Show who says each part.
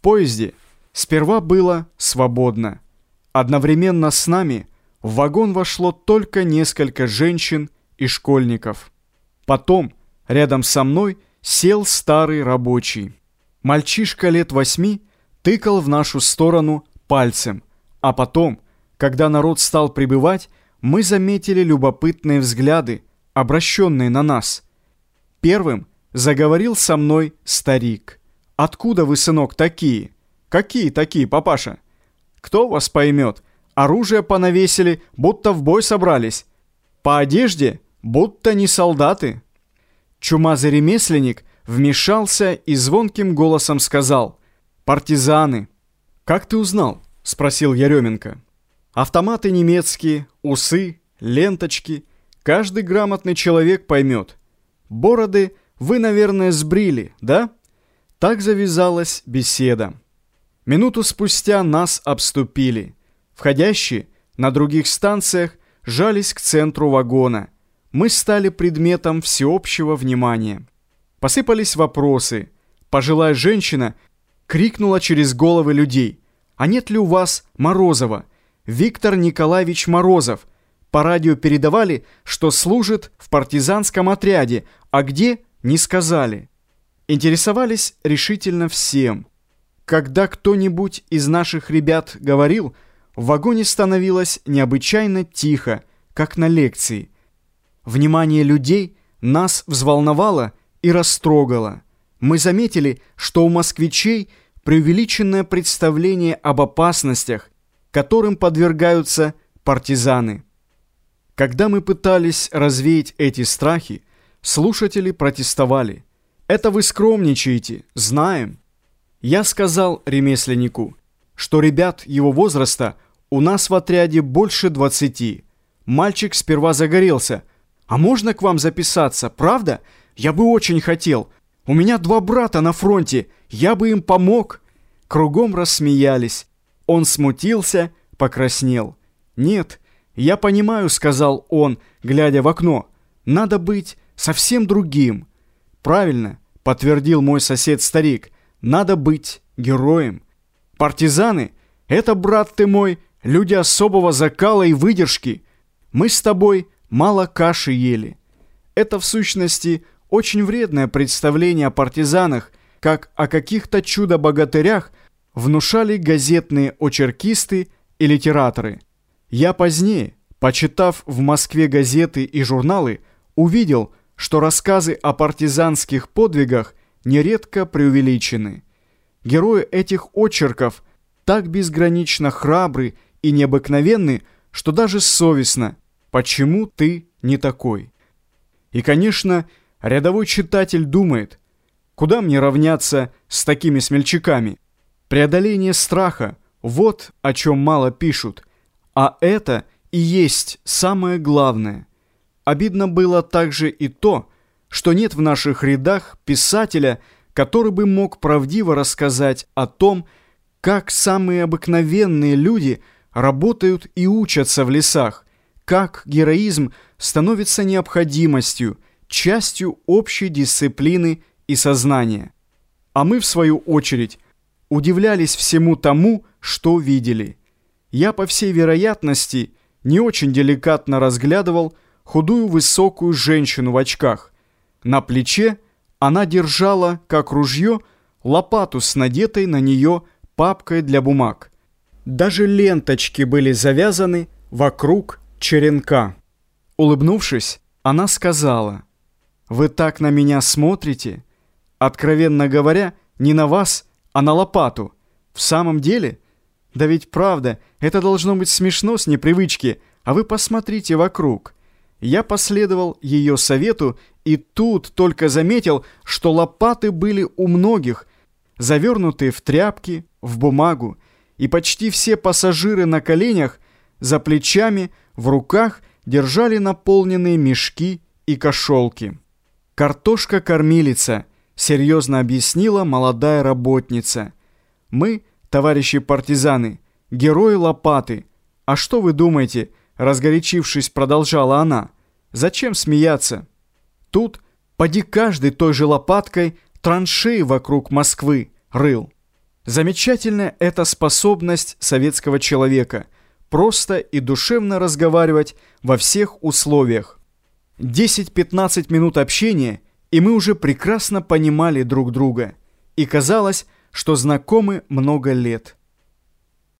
Speaker 1: Поезде сперва было свободно. Одновременно с нами в вагон вошло только несколько женщин и школьников. Потом рядом со мной сел старый рабочий. Мальчишка лет восьми тыкал в нашу сторону пальцем, а потом, когда народ стал прибывать, мы заметили любопытные взгляды, обращенные на нас. Первым заговорил со мной старик. «Откуда вы, сынок, такие?» «Какие такие, папаша?» «Кто вас поймет? Оружие понавесили, будто в бой собрались. По одежде, будто не солдаты». Чумазый ремесленник вмешался и звонким голосом сказал «Партизаны». «Как ты узнал?» – спросил Яременко. «Автоматы немецкие, усы, ленточки. Каждый грамотный человек поймет. Бороды вы, наверное, сбрили, да?» Так завязалась беседа. Минуту спустя нас обступили. Входящие на других станциях жались к центру вагона. Мы стали предметом всеобщего внимания. Посыпались вопросы. Пожилая женщина крикнула через головы людей. «А нет ли у вас Морозова? Виктор Николаевич Морозов. По радио передавали, что служит в партизанском отряде, а где – не сказали». Интересовались решительно всем. Когда кто-нибудь из наших ребят говорил, в вагоне становилось необычайно тихо, как на лекции. Внимание людей нас взволновало и растрогало. Мы заметили, что у москвичей преувеличенное представление об опасностях, которым подвергаются партизаны. Когда мы пытались развеять эти страхи, слушатели протестовали – это вы скромничаете, знаем. Я сказал ремесленнику, что ребят его возраста у нас в отряде больше двадцати. Мальчик сперва загорелся. А можно к вам записаться, правда? Я бы очень хотел. У меня два брата на фронте, я бы им помог. Кругом рассмеялись. Он смутился, покраснел. «Нет, я понимаю», — сказал он, глядя в окно. «Надо быть совсем другим». «Правильно, — подтвердил мой сосед-старик. «Надо быть героем. Партизаны — это, брат ты мой, люди особого закала и выдержки. Мы с тобой мало каши ели. Это, в сущности, очень вредное представление о партизанах, как о каких-то чудо-богатырях внушали газетные очеркисты и литераторы. Я позднее, почитав в Москве газеты и журналы, увидел, что рассказы о партизанских подвигах нередко преувеличены. Герои этих очерков так безгранично храбры и необыкновенны, что даже совестно, почему ты не такой. И, конечно, рядовой читатель думает, куда мне равняться с такими смельчаками? Преодоление страха – вот о чем мало пишут, а это и есть самое главное – Обидно было также и то, что нет в наших рядах писателя, который бы мог правдиво рассказать о том, как самые обыкновенные люди работают и учатся в лесах, как героизм становится необходимостью, частью общей дисциплины и сознания. А мы, в свою очередь, удивлялись всему тому, что видели. Я, по всей вероятности, не очень деликатно разглядывал, худую высокую женщину в очках. На плече она держала, как ружье, лопату с надетой на нее папкой для бумаг. Даже ленточки были завязаны вокруг черенка. Улыбнувшись, она сказала, «Вы так на меня смотрите? Откровенно говоря, не на вас, а на лопату. В самом деле? Да ведь правда, это должно быть смешно с непривычки, а вы посмотрите вокруг». Я последовал ее совету и тут только заметил, что лопаты были у многих, завернутые в тряпки, в бумагу, и почти все пассажиры на коленях, за плечами, в руках держали наполненные мешки и кошелки. «Картошка-кормилица», — серьезно объяснила молодая работница. «Мы, товарищи партизаны, герои лопаты. А что вы думаете, — разгорячившись, продолжала она. «Зачем смеяться? Тут поди каждый той же лопаткой траншеи вокруг Москвы рыл». Замечательная эта способность советского человека просто и душевно разговаривать во всех условиях. 10-15 минут общения, и мы уже прекрасно понимали друг друга. И казалось, что знакомы много лет.